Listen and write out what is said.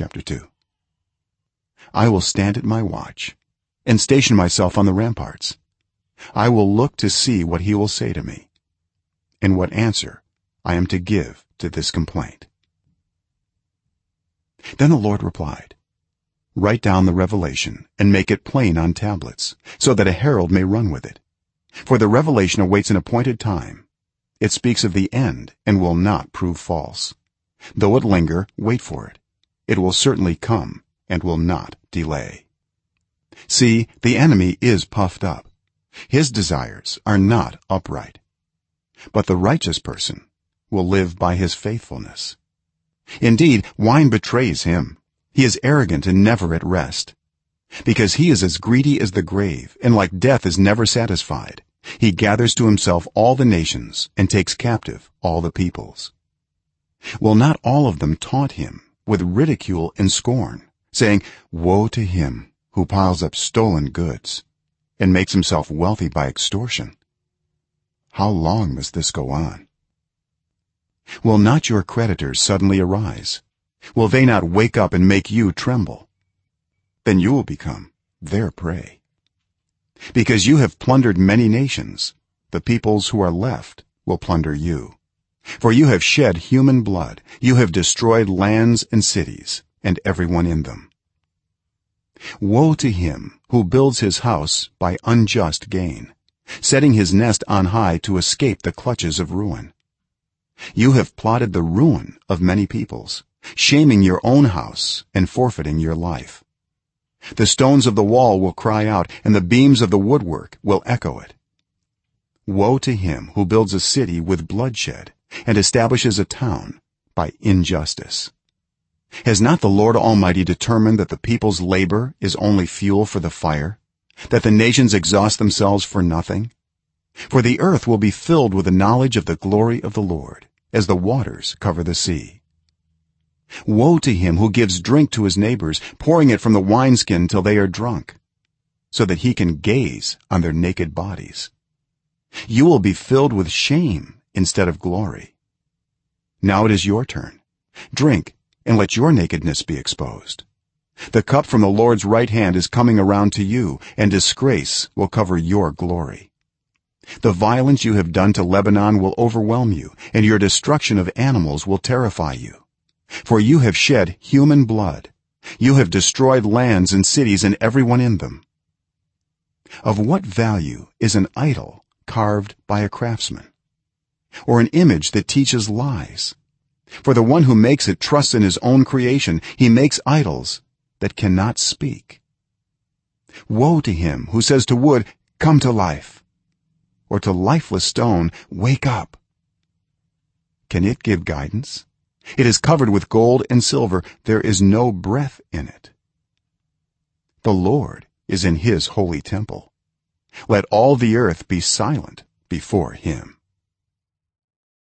chapter 2 i will stand at my watch and station myself on the ramparts. I will look to see what he will say to me and what answer i am to give to this complaint. Then the lord replied write down the revelation and make it plain on tablets so that a herald may run with it. For the revelation awaits an appointed time. It speaks of the end and will not prove false. Though it linger wait for it it will certainly come and will not delay. See the enemy is puffed up. His desires are not upright. But the righteous person will live by his faithfulness. Indeed wine betrays him. He is arrogant and never at rest. Because he is as greedy as the grave and like death is never satisfied he gathers to himself all the nations and takes captive all the peoples. Will not all of them taunt him with ridicule and scorn saying woe to him who piles up stolen goods and makes himself wealthy by extortion. How long must this go on? Will not your creditors suddenly arise? Will they not wake up and make you tremble? Then you will become their prey. Because you have plundered many nations the peoples who are left will plunder you for you have shed human blood. You have destroyed lands and cities and everyone in them. Woe to him who builds his house by unjust gain setting his nest on high to escape the clutches of ruin. You have plotted the ruin of many peoples shaming your own house and forfeiting your life. The stones of the wall will cry out and the beams of the woodwork will echo it. Woe to him who builds a city with bloodshed and establishes a town by injustice. Has not the lord almighty determined that the people's labor is only fuel for the fire? That the nations exhaust themselves for nothing? For the earth will be filled with the knowledge of the glory of the lord as the waters cover the sea. Woe to him who gives drink to his neighbors pouring it from the wineskin till they are drunk so that he can gaze on their naked bodies. You will be filled with shame instead of glory now it is your turn. Drink and let your nakedness be exposed. The cup from the lord's right hand is coming around to you and disgrace will cover your glory. The violence you have done to lebanon will overwhelm you and your destruction of animals will terrify you. For you have shed human blood. You have destroyed lands and cities and everyone in them. Of what value is an idol carved by a craftsman or an image that teaches lies. For the one who makes it trusts in his own creation he makes idols that cannot speak. Woe to him who says to wood come to life or to lifeless stone wake up. Can it give guidance? It is covered with gold and silver. There is no breath in it. The lord is in his holy temple. Let all the earth be silent before him